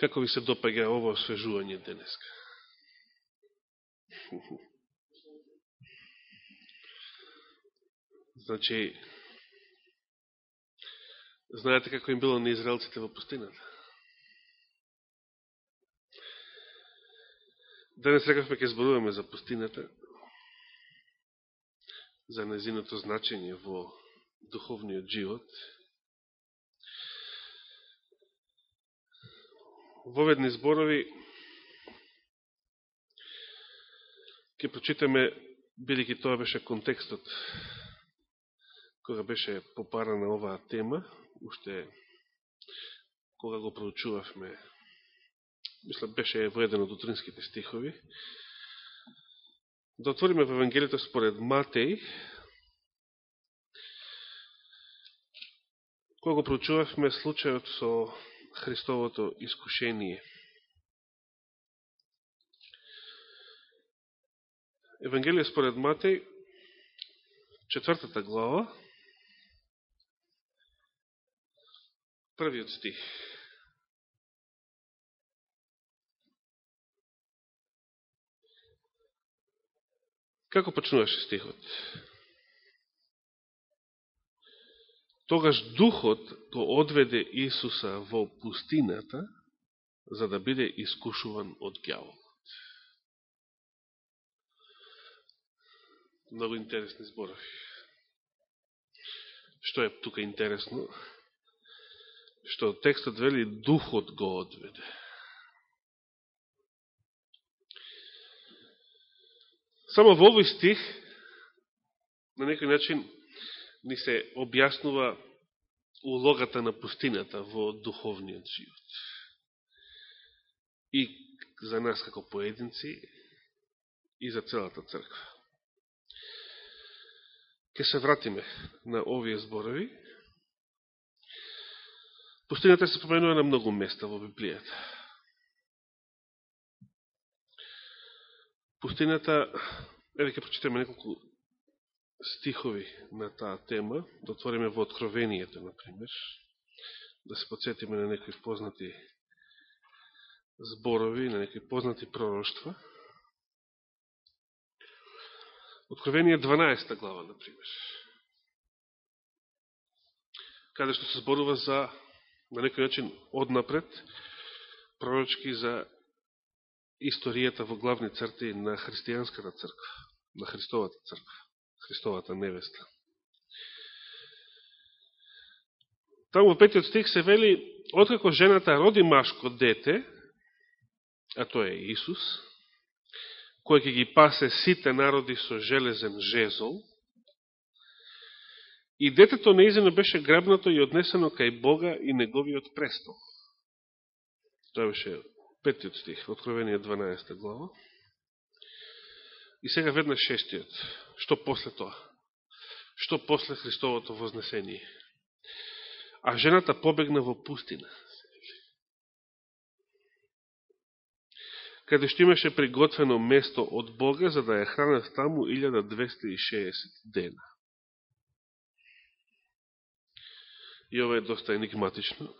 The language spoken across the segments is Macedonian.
Како ви се допаѓа ово освежување денеска? Значи, знаете како им било на израелците во пустината? Денес рекавме ќе зборуваме за пустината, за незиното значење во духовниот живот. Воведни зборови ќе прочитаме, бидеќи тоа беше контекстот кога беше попарана оваа тема, уште кога го проучувавме, мисля, беше во еден од утринските стихови, да отвориме во Евангелието според Матеј, кога го проучувавме случајот со Христовото искушение. Евангелие според Матеј, четвртата глава, првиот стих. Како почнуваше стихот? Тогаш духот го одведе Исуса во пустината, за да биде искушуван од гјаволот. Много интересни зборови. Што е тука интересно? што текстот вели духот го одведе. Само во овој стих, на некој начин, ни се објаснува улогата на пустината во духовниот живот. И за нас како поединци, и за целата црква. Ке се вратиме на овие зборови, Пустината се споменува на многу места во Библијата. Пустината, еве ке прочитаме неколку стихови на таа тема, да отвориме во Откровението, например, да се подсетиме на некои познати зборови, на некои познати пророштва. Откровение 12 глава, например, каде што се зборува за на некој начин однапред пророчки за историјата во главни црти на христијанската црква, на Христовата црква, Христовата невеста. Таму во петиот стих се вели, откако жената роди машко дете, а тоа е Исус, кој ќе ги пасе сите народи со железен жезол, И детето неизено беше грабнато и однесено кај Бога и Неговиот престол. Тоа беше петиот стих, Откровение 12 глава. И сега веднаш шестиот. Што после тоа? Што после Христовото вознесение? А жената побегна во пустина. Каде што имаше приготвено место од Бога за да ја хранат таму 1260 дена. и ова е доста енигматично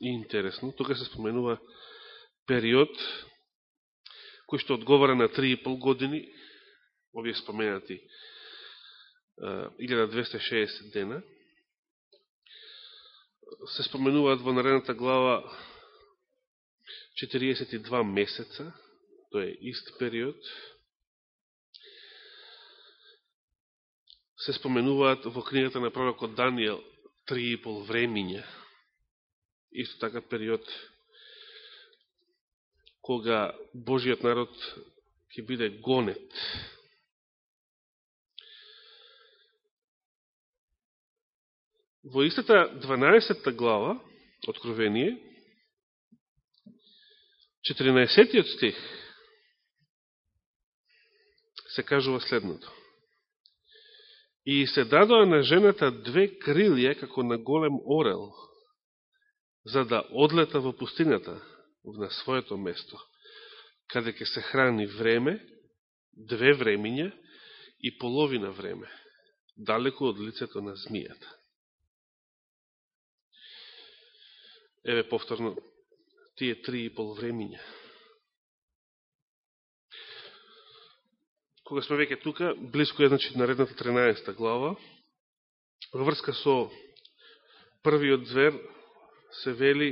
и интересно. Тука се споменува период кој што одговара на 3,5 години, овие споменати 1260 дена, се споменуваат во наредната глава 42 месеца, тоа е ист период, се споменуваат во книгата на пророкот Данијел три и пол времиња. Исто така период кога Божиот народ ќе биде гонет. Во истата 12 глава, Откровение, 14 стих, се кажува следното. И се дадоа на жената две крилја како на голем орел, за да одлета во пустината на своето место, каде ќе се храни време, две времиња и половина време, далеко од лицето на змијата. Еве повторно тие три и пол времиња. Кога сме веќе тука, близко е значи, наредната 13 глава, во врска со првиот звер се вели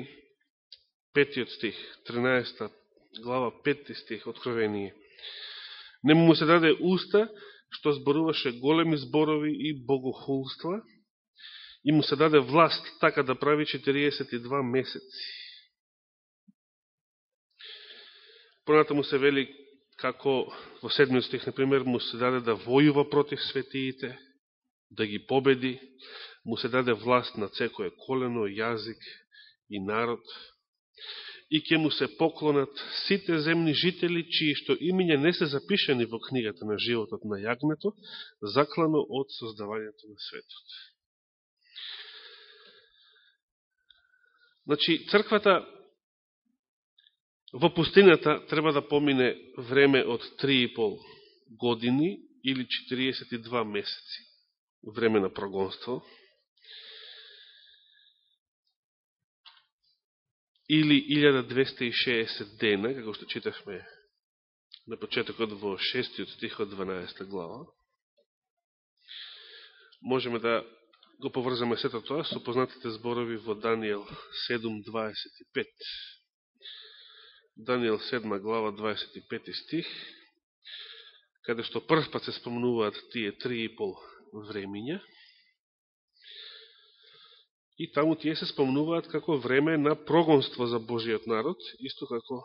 петиот стих, 13 глава, петти стих, откровение. Не му се даде уста, што зборуваше големи зборови и богохулства, и му се даде власт така да прави 42 месеци. Проната му се вели како во седмиот стих, например, му се даде да војува против светиите, да ги победи, му се даде власт на цекое колено, јазик и народ, и ќе му се поклонат сите земни жители, чии што имиња не се запишани во книгата на животот на јагнето, заклано од создавањето на светот. Значи, црквата во пустината треба да помине време од 3,5 години или 42 месеци. Време на прогонство, или 1260 дена, како што читавме на почетокот во 6 стих од 12 глава, можеме да го поврзаме сето тоа со познатите зборови во Данијел 7.25. Данијел 7 глава 25 стих, каде што прв пат се спомнуваат тие 3,5 времиња, И таму тие се спомнуваат како време на прогонство за Божиот народ, исто како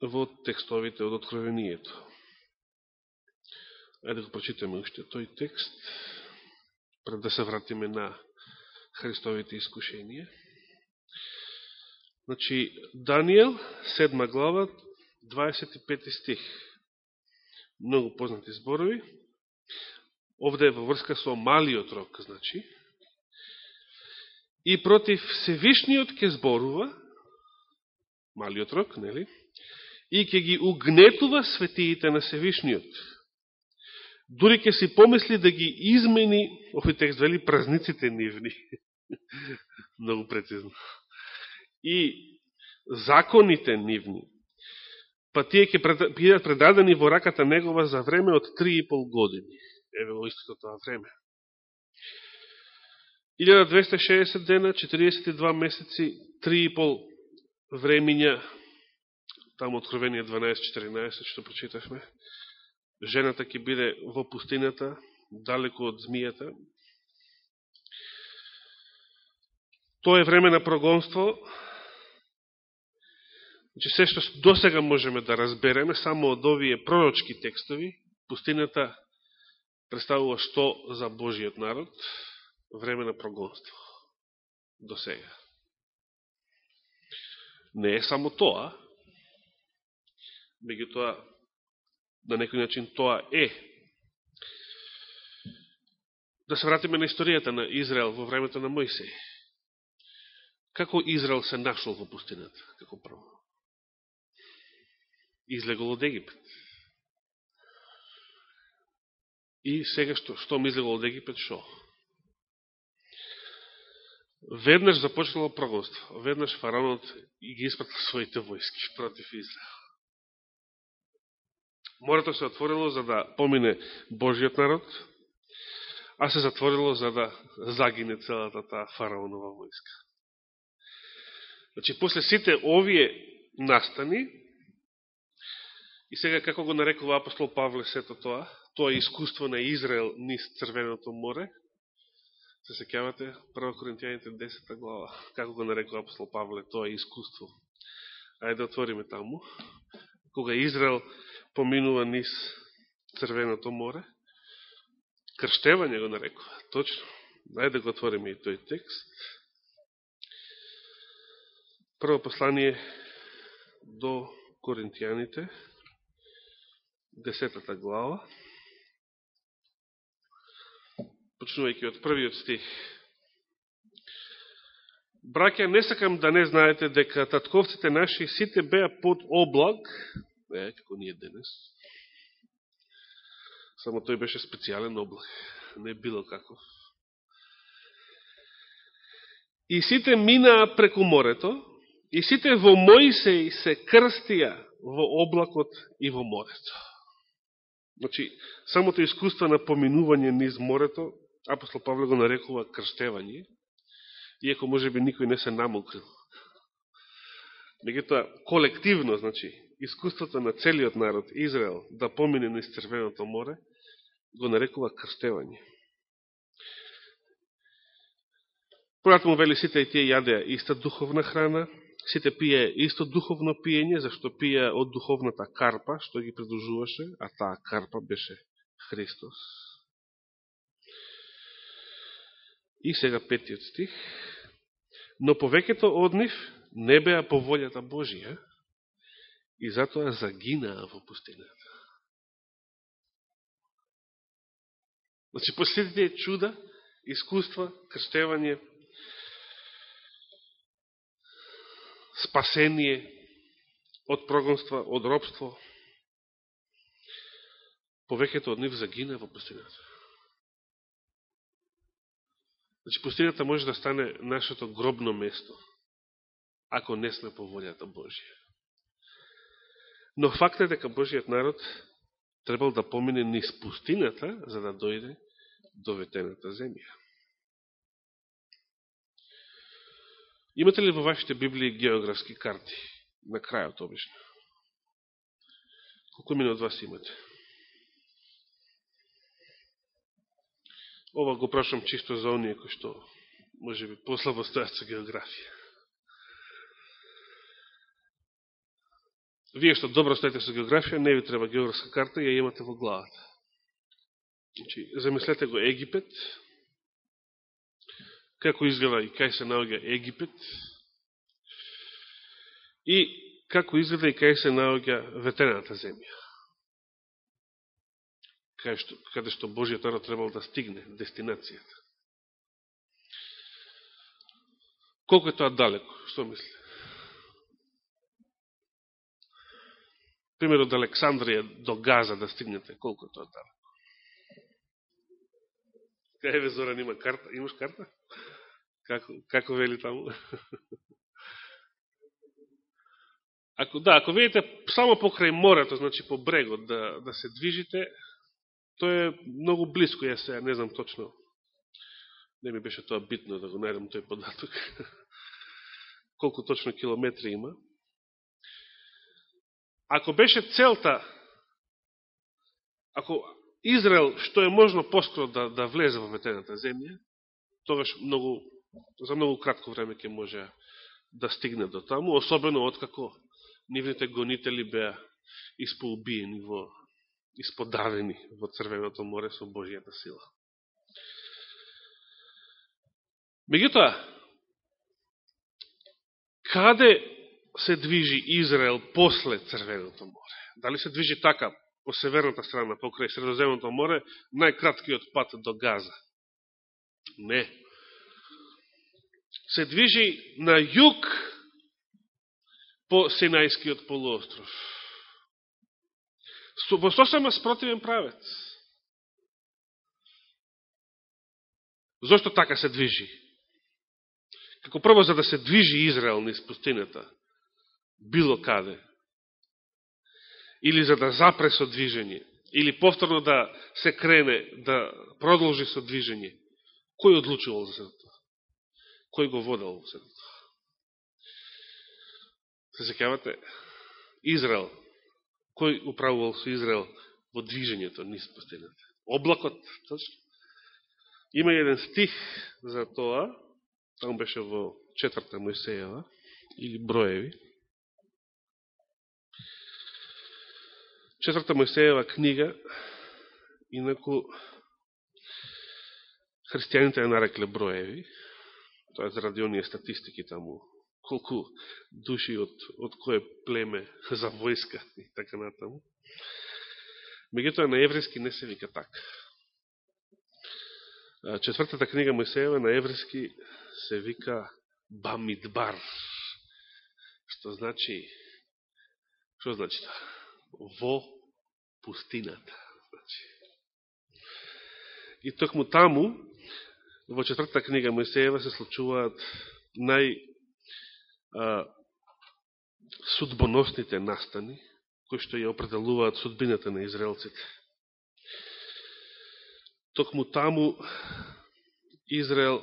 во текстовите од Откровението. Ајде да го прочитаме уште тој текст, пред да се вратиме на Христовите искушенија. Значи, Данијел, 7 глава, 25 стих. Многу познати зборови. Овде е во врска со малиот рок, значи, и против Севишниот ке зборува, малиот рок, нели? И ке ги угнетува светиите на Севишниот. Дури ќе си помисли да ги измени, овој текст вели, празниците нивни. Многу прецизно. И законите нивни. Па тие ќе бидат предадени во раката негова за време од 3,5 години. Еве во истото тоа време. 1260 дена, 42 месеци, 3,5 времиња, таму откровение 12-14, што прочитавме, жената ќе биде во пустината, далеко од змијата. Тоа е време на прогонство. Значи, се што досега можеме да разбереме, само од овие пророчки текстови, пустината представува што за Божиот народ, време на прогонство до сега. Не е само тоа, меѓутоа на некој начин тоа е. Да се вратиме на историјата на Израел во времето на Моисеј. Како Израел се нашол во пустината, како прво? Излегол од Египет. И сега што, што ми излегол од Египет, шо? Веднаш започнало прогонство. Веднаш фараонот и ги испратил своите војски против Израел. Морето се отворило за да помине Божиот народ, а се затворило за да загине целата таа фараонова војска. Значи, после сите овие настани, и сега како го нарекува апостол Павле сето тоа, тоа искуство на Израел низ Црвеното море, Се секјавате, 1 Коринтијаните 10 глава, како го нарекува апостол Павле, тоа е искуство. Ајде да отвориме таму. Кога Израел поминува низ Црвеното море, крштевање го нарекува, точно. Ајде да го отвориме и тој текст. Прво послание до Коринтијаните, 10 глава почнувајќи од првиот стих. Браќа, не сакам да не знаете дека татковците наши сите беа под облак, е, како ние денес, само тој беше специјален облак, не било каков. И сите минаа преку морето, И сите во Моисеј се крстија во облакот и во морето. Значи, самото искуство на поминување низ морето, апостол Павле го нарекува крштевање, иако може би никој не се намокрил. Мегутоа, колективно, значи, искуството на целиот народ Израел да помине на Црвеното море, го нарекува крштевање. Понатаму вели сите и тие јадеа иста духовна храна, сите пие исто духовно пиење, зашто пие од духовната карпа, што ги придружуваше, а таа карпа беше Христос. И сега петиот стих. Но повеќето од нив не беа по волјата Божија и затоа загинаа во пустината. Значи, последите чуда, искуства, крштевање, спасение од прогонства, од робство, повеќето од нив загина во пустината. Значи, пустината може да стане нашето гробно место, ако не сме по волјата Божија. Но факт е дека Божиот народ требал да помине низ пустината, за да дојде до ветената земја. Имате ли во вашите Библии географски карти? На крајот, обично. Колку мине од вас имате? Ова го прашам чисто за оние кои што може би послабо стојат со географија. Вие што добро стоите со географија, не ви треба географска карта, ја имате во главата. Значи, замислете го Египет, како изгледа и кај се наоѓа Египет и како изгледа и кај се наоѓа ветената земја. Кај што, каде што Божиот народ требал да стигне, дестинацијата. Колко е тоа далеко? Што мисли? Пример од Александрија до Газа да стигнете, колко тоа таа? Кај ве Зоран има карта? Имаш карта? Како, како вели таму? Ако, да, ако видите само покрај морето, значи по брегот да, да се движите, тоа е многу близко, јас се, не знам точно, не ми беше тоа битно да го најдам тој податок, колку точно километри има. Ако беше целта, ако Израел, што е можно поскоро да, да влезе во ветената земја, тогаш многу, за многу кратко време ќе може да стигне до таму, особено откако нивните гонители беа испоубиени во исподавени во Црвеното море со Божијата сила. Меѓутоа, каде се движи Израел после Црвеното море? Дали се движи така по северната страна, покрај Средоземното море, најкраткиот пат до Газа. Не. Се движи на југ по Синајскиот полуостров. Во сосема спротивен правец. Зошто така се движи? Како прво за да се движи Израел низ пустината, било каде, или за да запре со движење, или повторно да се крене, да продолжи со движење, кој одлучувал за тоа? Кој го водел за тоа? Се секавате? Израел. Кој управувал со Израел во движењето низ пустината? Облакот, точно. Има еден стих за тоа, таму беше во четврта Мојсеева, или Броеви, Четврта Мојсеева книга, инаку христијаните ја нарекле броеви, тоа е заради оние статистики таму, колку души од, од кое племе за војска и така натаму. Меѓутоа на еврејски не се вика така. Четвртата книга Мојсеева на еврејски се вика Бамидбар, што значи, што значи тоа? Во пустината. Значи. И токму таму, во четвртата книга Моисеева се случуваат нај а, судбоносните настани, кои што ја определуваат судбината на израелците. Токму таму Израел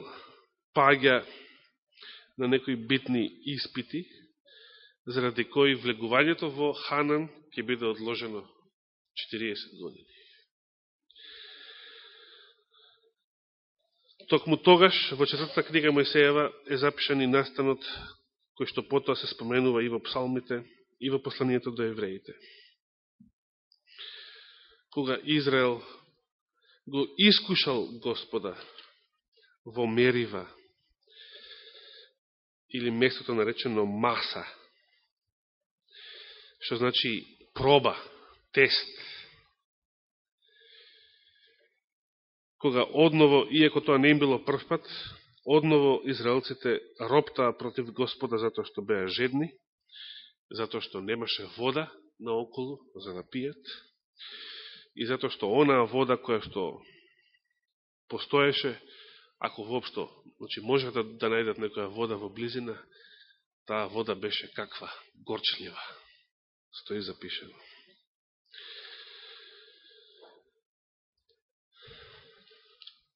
паѓа на некои битни испити, заради кои влегувањето во Ханан ќе биде одложено 40 години. Токму тогаш, во четвртата книга Мојсеева е запишан и настанот кој што потоа се споменува и во псалмите, и во посланието до евреите. Кога Израел го искушал Господа во Мерива, или местото наречено Маса, што значи проба, тест. Кога одново, иако тоа не им било првпат, одново израелците роптаа против Господа затоа што беа жедни, затоа што немаше вода наоколу за да пијат, и затоа што онаа вода која што постоеше, ако воопшто, значи може да, да најдат некоја вода во близина, таа вода беше каква? Горчлива. Стои запишено.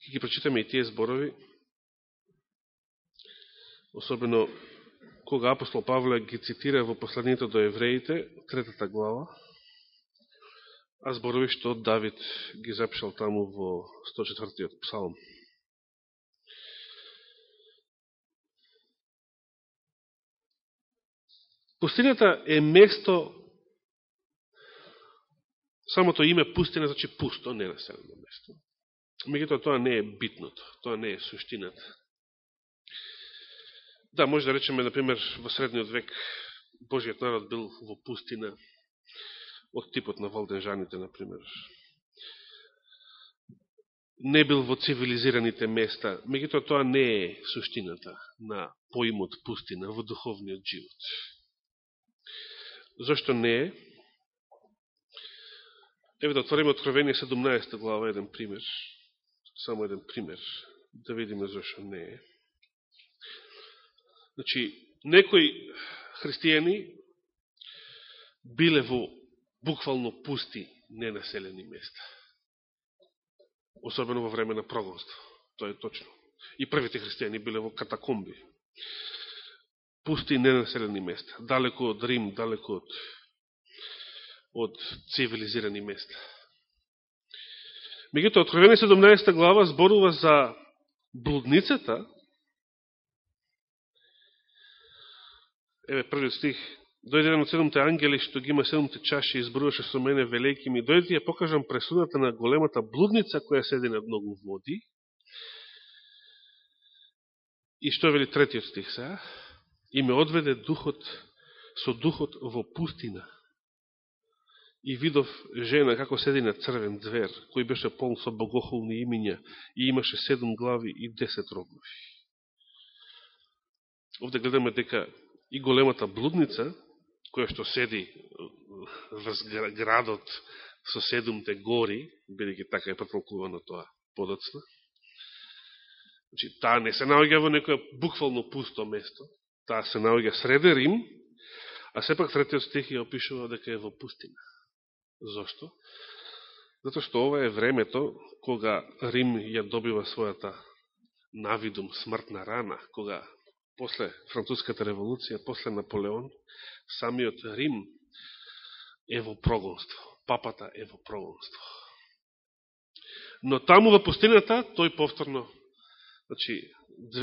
Ке ги прочитаме и тие зборови, особено кога апостол Павле ги цитира во посланието до евреите, третата глава, а зборови што Давид ги запишал таму во 104 псалм. Пустината е место, самото име пустина значи пусто, не населено место. Меѓутоа тоа не е битното, тоа не е суштината. Да, може да речеме, например, во средниот век Божиот народ бил во пустина од типот на валденжаните, например. Не бил во цивилизираните места, меѓутоа тоа не е суштината на поимот пустина во духовниот живот. Зошто не е? Еве да отвориме Откровение 17 глава, еден пример. Само еден пример, да видиме зашо не е. Значи, некои христијани биле во буквално пусти, ненаселени места. Особено во време на прогонство. Тоа е точно. И првите христијани биле во катакомби пусти ненаселени места, далеко од Рим, далеко од, од цивилизирани места. Меѓуто, Откровение 17 глава зборува за блудницата. Еве, првиот стих. Дојде еден од седомте ангели, што ги има седомте чаши, и изборуваше со мене велики ми. Дојде ја покажам пресудата на големата блудница, која седи на многу води. И што вели третиот стих сега? и ме одведе духот со духот во пустина. И видов жена како седи на црвен звер, кој беше полн со богохулни имиња и имаше седум глави и десет рогови. Овде гледаме дека и големата блудница, која што седи э, во градот со седумте гори, бидеќи така е протолкувано тоа подоцна, значи, таа не се наоѓа во некоја буквално пусто место, таа се наоѓа среде Рим, а сепак третиот стих ја опишува дека е во пустина. Зошто? Зато што ова е времето кога Рим ја добива својата навидум смртна рана, кога после Француската револуција, после Наполеон, самиот Рим е во прогонство. Папата е во прогонство. Но таму во пустината, тој повторно, значи,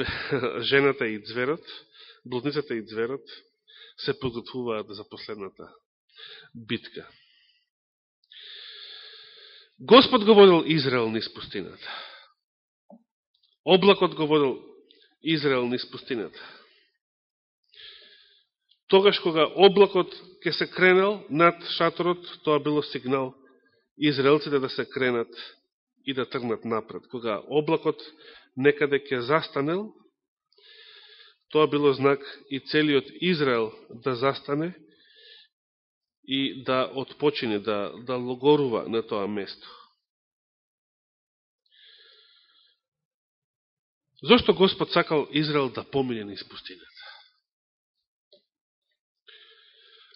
жената и дзверот, блудницата и дзверот, се подготвуваат за последната битка. Господ го водил Израел низ пустината. Облакот го водил Израел низ пустината. Тогаш кога облакот ќе се кренал над шаторот, тоа било сигнал израелците да се кренат и да тргнат напред. Кога облакот некаде ќе застанел, Тоа било знак и целиот Израел да застане и да отпочине, да, да логорува на тоа место. Зошто Господ сакал Израел да помине низ пустината?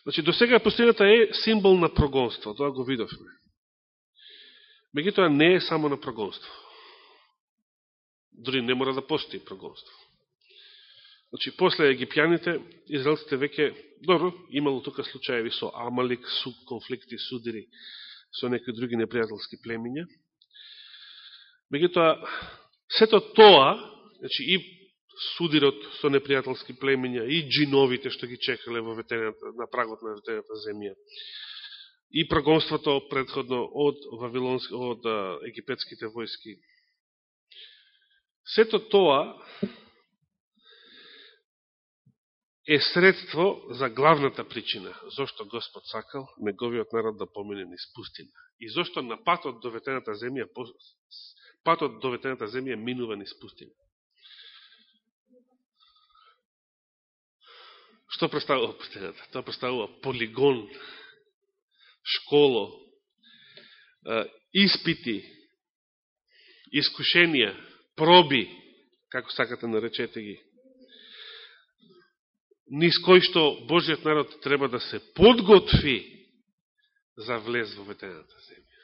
Значи, до сега пустината е символ на прогонство, тоа го видовме. Меѓутоа не е само на прогонство. Дори не мора да постои прогонство. Значи, после египјаните, израелците веќе, добро, имало тука случаеви со Амалик, су конфликти, судири со некои други непријателски племиња. Меѓутоа, сето тоа, значи и судирот со непријателски племиња, и джиновите што ги чекале во ветената, на прагот на ветената земја, и прогонството предходно од, Вавилонски, од египетските војски. Сето тоа е средство за главната причина, зашто Господ сакал неговиот народ да помине низ пустина. И зашто на патот до ветената земја, патот до ветената земја минува низ пустина. Што представува пустината? Тоа представува полигон, школо, испити, искушенија, проби, како сакате наречете ги, низ кој што Божиот народ треба да се подготви за влез во ветената земја.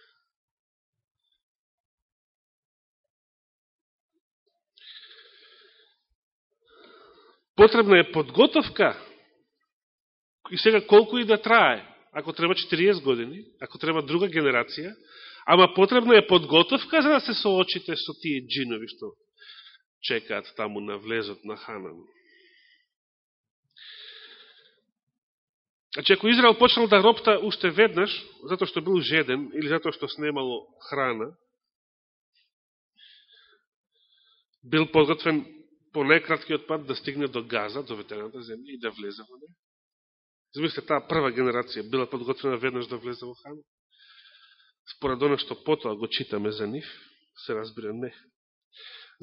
Потребна е подготовка и сега колку и да трае, ако треба 40 години, ако треба друга генерација, ама потребна е подготовка за да се соочите со тие джинови што чекаат таму на влезот на Ханан. Значи, ако Израел почнал да ропта уште веднаш, затоа што бил жеден или затоа што снемало храна, бил подготвен по најкраткиот пат да стигне до Газа, до ветената земја и да влезе во неја. Замисле, таа прва генерација била подготвена веднаш да влезе во храна. Според оно што потоа го читаме за нив, се разбира не.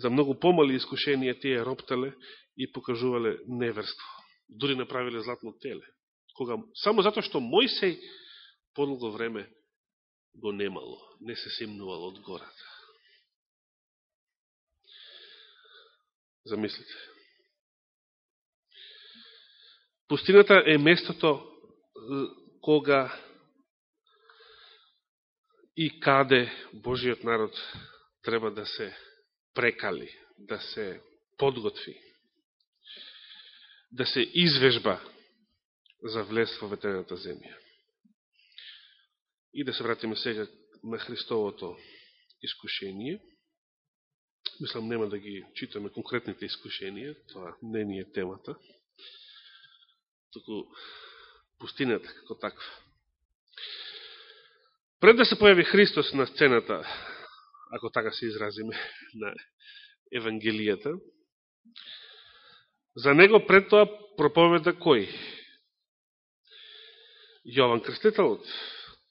За многу помали искушенија тие роптале и покажувале неверство. Дури направиле златно теле кога само затоа што Мојсей подолго време го немало, не се симнувал од гората. Замислите. Пустината е местото кога и каде Божиот народ треба да се прекали, да се подготви, да се извежба за влез во ветената земја. И да се вратиме сега на Христовото искушение. Мислам, нема да ги читаме конкретните искушенија, тоа не ни е темата. Току пустината како таква. Пред да се појави Христос на сцената, ако така се изразиме, на Евангелијата, за него пред тоа проповеда кој? Јован Крстителот,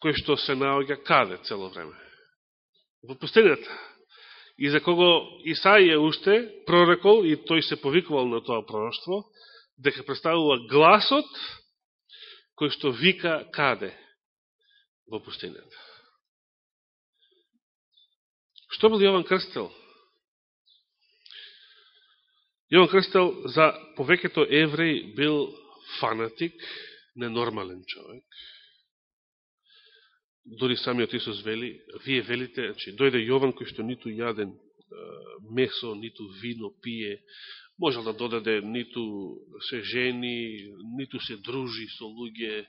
кој што се наоѓа каде цело време? Во пустината. И за кого Исаија уште прорекол, и тој се повикувал на тоа пророќство, дека представува гласот кој што вика каде? Во пустината. Што бил Јован Крстел? Јован Крстел за повеќето евреи бил фанатик, ненормален човек. Дори самиот Исус вели, вие велите, значи, дојде Јован кој што ниту јаден месо, ниту вино пие, можел да додаде ниту се жени, ниту се дружи со луѓе,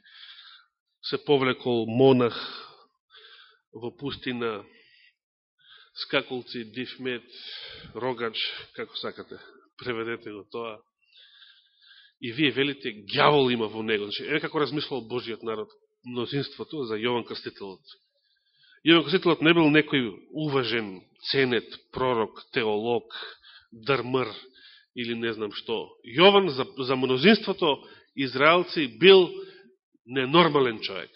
се повлекол монах во пустина, скаколци, дифмет, рогач, како сакате, преведете го тоа и вие велите гјавол има во него. Значи, е како размислал Божиот народ, мнозинството за Јован Крстителот. Јован Крстителот не бил некој уважен, ценет, пророк, теолог, дрмр или не знам што. Јован за, за мнозинството израелци бил ненормален човек,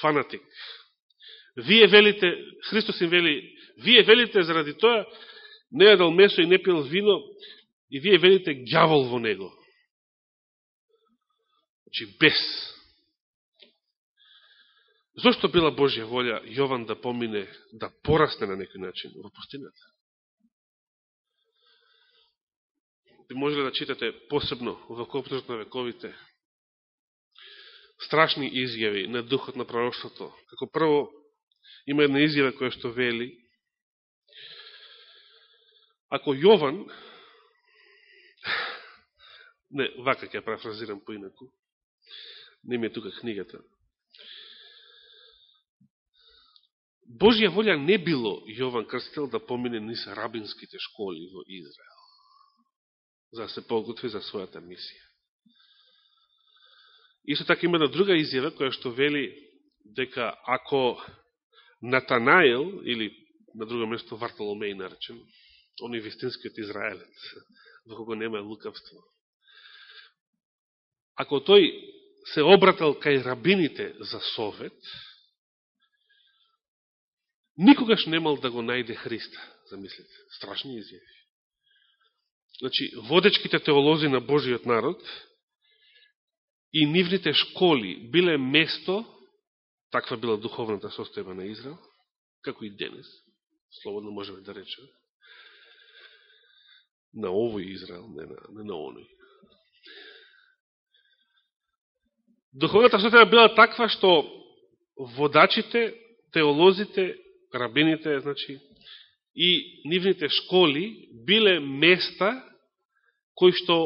фанатик. Вие велите, Христос им вели, вие велите заради тоа, не јадал месо и не пил вино, и вие велите гјавол во него. Значи, без. Зошто била Божја волја Јован да помине, да порасне на некој начин во пустината? Би можеле да читате посебно во Копнежот на вековите страшни изјави на духот на пророштото. Како прво, има една изјава која што вели, ако Јован, не, вака ќе парафразирам поинаку, не ми е тука книгата, Божја волја не било Јован Крстел да помине низ рабинските школи во Израел, за да се подготви за својата мисија. Исто така има една друга изјава која што вели дека ако Натанаел, или на друго место Вартоломеј наречен, он е вистинскиот Израелец, во кого нема лукавство. Ако тој се обратал кај рабините за совет, никогаш немал да го најде Христа, замислите, страшни изјави. Значи, водечките теолози на Божиот народ и нивните школи биле место, таква била духовната состојба на Израел, како и денес, слободно можеме да речеме, на овој Израел, не на, не на оној. Духовната состојба била таква што водачите, теолозите рабините, значи, и нивните школи биле места кои што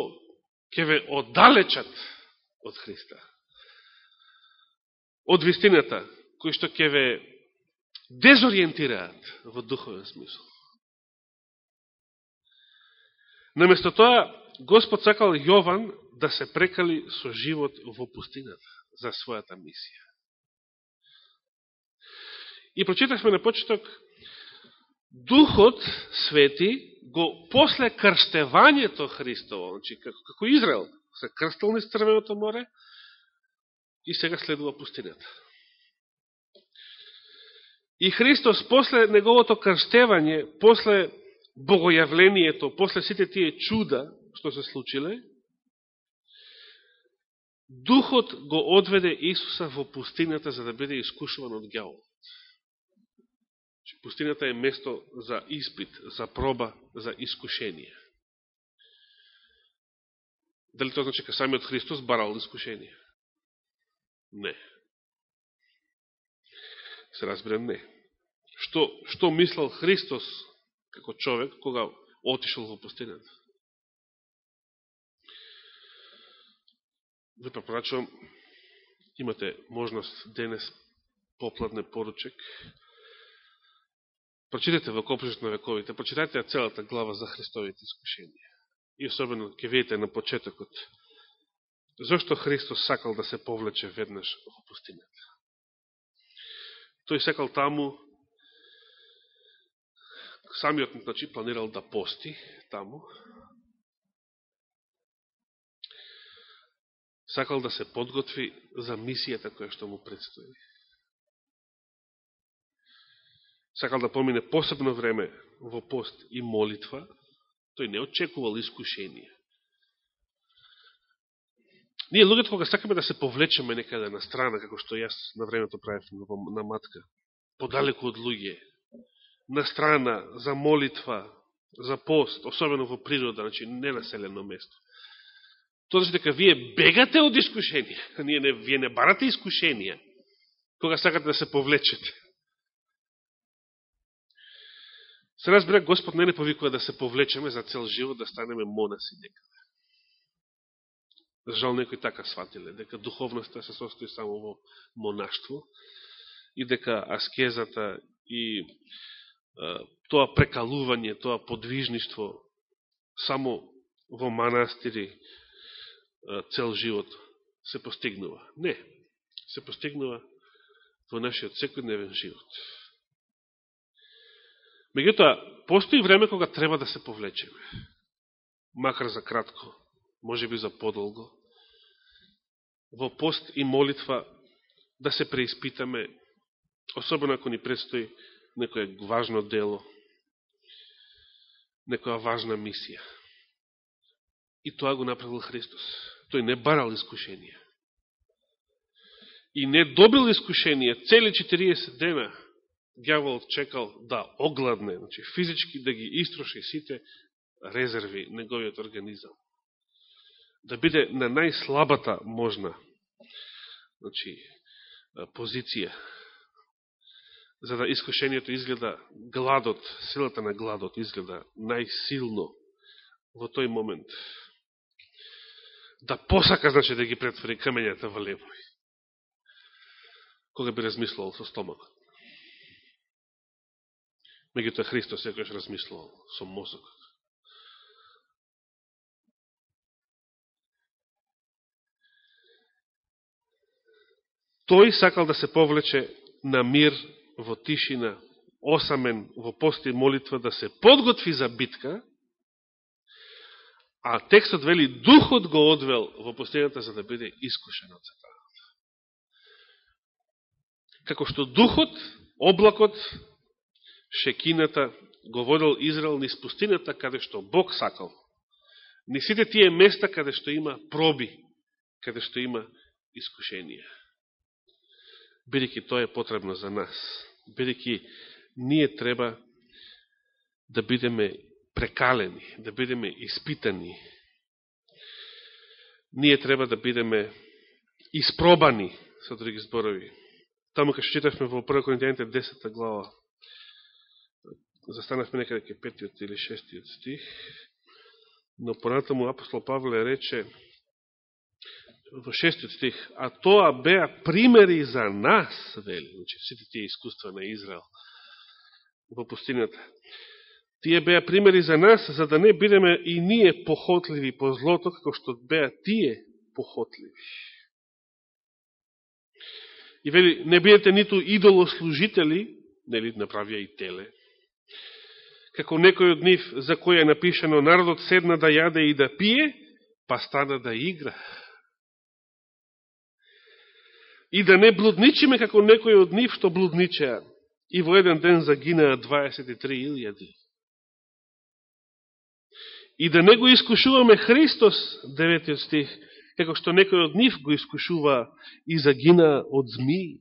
ќе ве оддалечат од Христа. Од вистината, кои што ќе ве дезориентираат во духовен смисол. Наместо тоа, Господ сакал Јован да се прекали со живот во пустината за својата мисија. И прочитавме на почеток, Духот Свети го после крштевањето Христово, значи како, како Израел, се крстал низ Црвеното море и сега следува пустината. И Христос после неговото крштевање, после богојавлението, после сите тие чуда што се случиле, Духот го одведе Исуса во пустината за да биде искушуван од гјаволот. Значи, пустината е место за испит, за проба, за искушение. Дали тоа значи ка самиот Христос барал искушение? Не. Се разберем, не. Што, што мислал Христос како човек кога отишел во пустината? Ви препорачувам, имате можност денес попладне поручек, Прочитете во Коприжот на вековите, прочитайте целата глава за Христовите искушенија. И особено ќе видите на почетокот зашто Христос сакал да се повлече веднаш во пустината. Тој сакал таму самиот значи, планирал да пости таму. Сакал да се подготви за мисијата која што му предстои. сакал да помине посебно време во пост и молитва, тој не очекувал искушение. Ние луѓето кога сакаме да се повлечеме некаде на страна, како што јас на времето правев на матка, подалеку од луѓе, на страна за молитва, за пост, особено во природа, значи ненаселено место. Тоа значи дека вие бегате од искушенија, ние не, вие не барате искушенија, кога сакате да се повлечете. Се разбира, Господ не не повикува да се повлечеме за цел живот, да станеме монаси некаде. Жал некои така сватиле, дека духовноста се состои само во монаштво и дека аскезата и а, тоа прекалување, тоа подвижништво само во манастири цел живот се постигнува. Не, се постигнува во нашиот секојдневен живот. Меѓутоа, постои време кога треба да се повлечеме. Макар за кратко, може би за подолго. Во пост и молитва да се преиспитаме, особено ако ни предстои некоје важно дело, некоја важна мисија. И тоа го направил Христос. Тој не барал искушение. И не добил искушение цели 40 дена дјаволот чекал да огладне, значи физички да ги истроши сите резерви неговиот организам. Да биде на најслабата можна значи, позиција. За да искушението изгледа гладот, силата на гладот изгледа најсилно во тој момент. Да посака, значи, да ги претвори камењата во левој. Кога би размислувал со стомакот. Меѓутоа Христос секојаш размислувал со мозокот. Тој сакал да се повлече на мир во тишина, осамен во пости молитва, да се подготви за битка, а текстот вели Духот го одвел во пустината за да биде искушен од сатаната. Како што Духот, облакот, шекината го водел Израел низ пустината каде што Бог сакал. Ни сите тие места каде што има проби, каде што има искушенија бидеќи тоа е потребно за нас, бидеќи ние треба да бидеме прекалени, да бидеме испитани. Ние треба да бидеме испробани, со други зборови. Таму кај читавме во 1 Коринтијаните 10 глава, застанавме некаде ке 5 или 6 стих, но понатаму апостол Павле рече, во 6 стих, а тоа беа примери за нас, вели, значи сите тие искуства на Израел во пустината. Тие беа примери за нас, за да не бидеме и ние похотливи по злото, како што беа тие похотливи. И вели, не бидете ниту идолослужители, нели направија и теле, како некој од нив за кој е напишено, народот седна да јаде и да пие, па стана да игра и да не блудничиме како некој од нив што блудничеа и во еден ден загинаа 23 илјади. И да не го искушуваме Христос, 9 стих, како што некој од нив го искушува и загина од змии.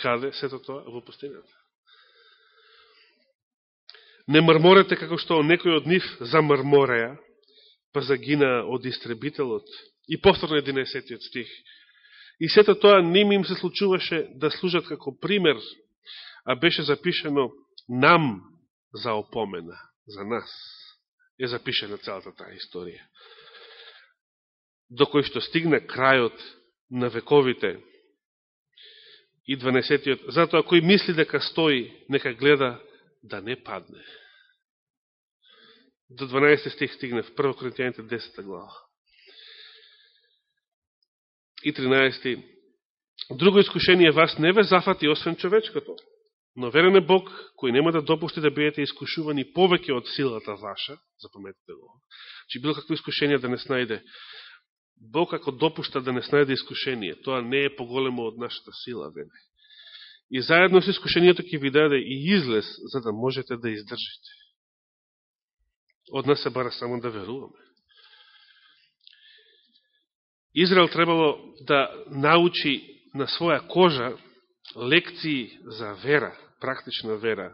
Каде сето тоа? Во пустината. Не мрморете како што некој од нив замрмореа, па загина од истребителот. И повторно 11 стих. И сето тоа ним им се случуваше да служат како пример, а беше запишено нам за опомена, за нас. Е запишена целата таа историја. До кој што стигна крајот на вековите и 12-тиот. Затоа кој мисли дека стои, нека гледа да не падне. До 12 стих стигне в 1 Коринтијаните 10 глава и 13. Друго искушение вас не ве зафати освен човечкото, но верен е Бог, кој нема да допушти да бидете искушувани повеќе од силата ваша, запаметете го, че било какво искушение да не снајде. Бог ако допушта да не снајде искушение, тоа не е поголемо од нашата сила, вене. И заедно со искушението ќе ви даде и излез, за да можете да издржите. Од нас се бара само да веруваме. Израел требало да научи на своја кожа лекции за вера, практична вера,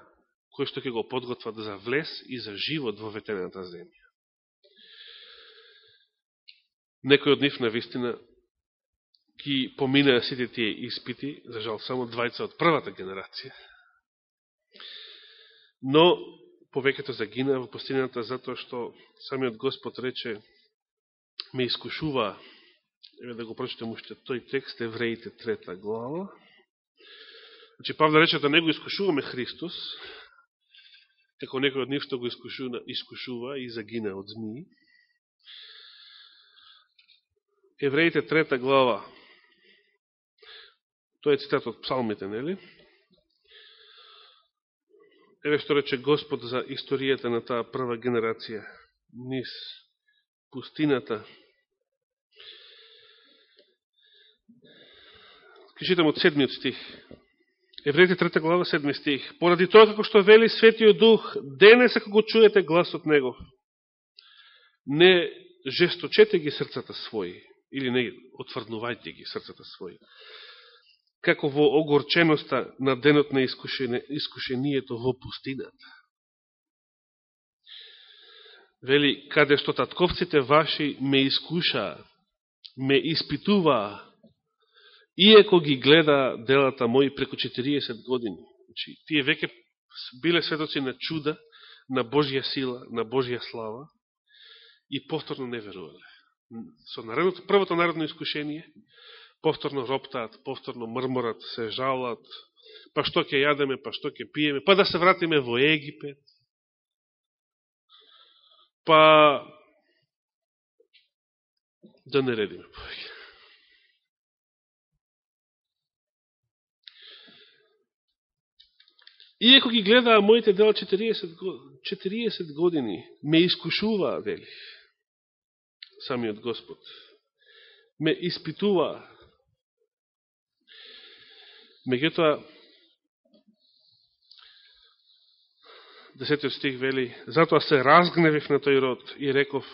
кој што ќе го подготват за влез и за живот во ветената земја. Некој од нив на вистина ги поминаа сите тие испити, за жал само двајца од првата генерација, но повеќето загина во пустината затоа што самиот Господ рече ме искушува Еве да го прочитам уште тој текст, Евреите трета глава. Значи, Павле рече да не го искушуваме Христос, како некој од нив што го искушува, искушува и загина од змии. Евреите трета глава. тоа е цитат од псалмите, нели? Еве што рече Господ за историјата на таа прва генерација низ пустината Ке читам од седмиот стих. Евреите трета глава, 7 стих. Поради тоа како што вели Светиот Дух, денес ако го чуете гласот Него, не жесточете ги срцата своји, или не отврднувајте ги срцата своји, како во огорченоста на денот на искушение, искушението во пустината. Вели, каде што татковците ваши ме искушаа, ме испитуваа, Иеко ги гледа делата мои преку 40 години. Значи, тие веќе биле сведоци на чуда, на Божја сила, на Божја слава и повторно не верувале. Со наредното, првото народно искушение, повторно роптаат, повторно мрморат, се жалат, па што ќе јадеме, па што ќе пиеме, па да се вратиме во Египет, па да не редиме повеќе. Иеко ги гледаа моите дела 40, 40 години, ме искушуваа, вели, самиот Господ. Ме испитуваа. Меѓутоа, десетиот стих вели, затоа се разгневив на тој род и реков,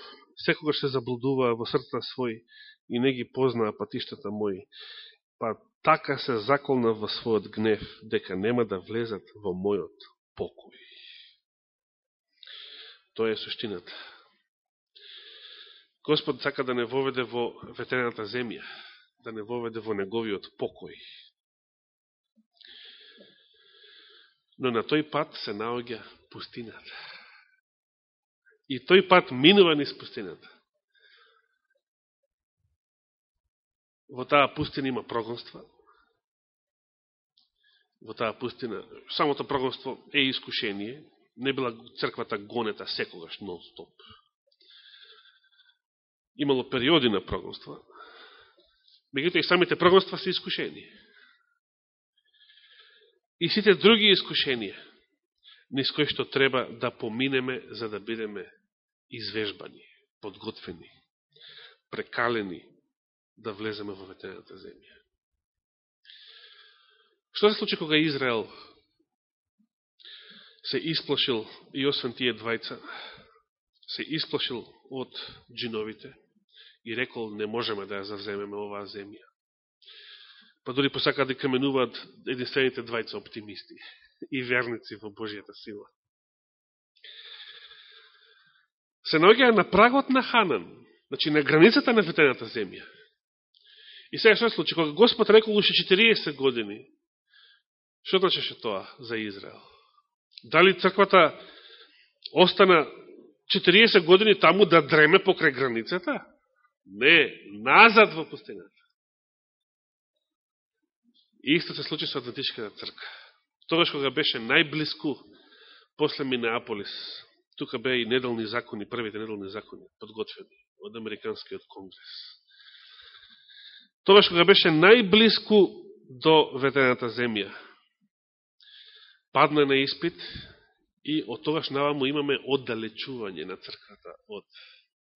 секогаш се заблудуваа во срца свој и не ги познаа патиштата мој. Па така се заколна во својот гнев, дека нема да влезат во мојот покој. Тоа е суштината. Господ сака да не воведе во ветерената земја, да не воведе во неговиот покој. Но на тој пат се наоѓа пустината. И тој пат минува низ пустината. Во таа пустина има прогонства. Во таа пустина, самото прогонство е искушение. Не била црквата гонета секогаш нон-стоп. Имало периоди на прогонство. Мегуто и самите прогонства се искушение. И сите други искушенија низ кои што треба да поминеме за да бидеме извежбани, подготвени, прекалени да влеземе во ветената земја. Што се случи кога Израел се исплашил и освен тие двајца, се исплашил од джиновите и рекол не можеме да ја завземеме оваа земја. Па дори посака да каменуваат единствените двајца оптимисти и верници во Божијата сила. Се наоѓа на прагот на Ханан, значи на границата на ветената земја. И сега што се случи? Кога Господ рекол уште 40 години, што значеше тоа за Израел? Дали црквата остана 40 години таму да дреме покрај границата? Не, назад во пустината. Исто се случи со Адвентичката црква тогаш кога беше најблиску после Минеаполис, тука беа и неделни закони, првите неделни закони, подготвени од Американскиот конгрес. Тогаш кога беше најблиску до ветената земја, падна на испит и од тогаш наваму имаме оддалечување на црквата од,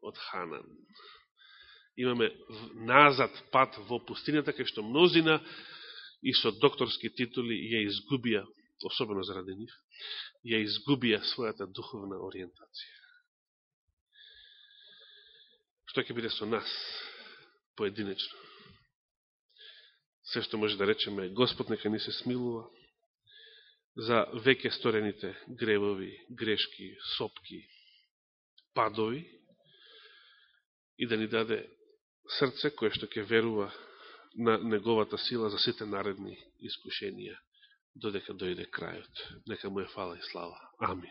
од Ханан. Имаме назад пат во пустината, кај што мнозина и со докторски титули ја изгубија, особено заради нив, ја изгубија својата духовна ориентација. Што ќе биде со нас, поединечно? Се што може да речеме, Господ нека ни се смилува за веќе сторените гребови, грешки, сопки, падови и да ни даде срце кое што ќе верува на неговата сила за сите наредни искушенија, додека дојде крајот. Нека му е фала и слава. Амин.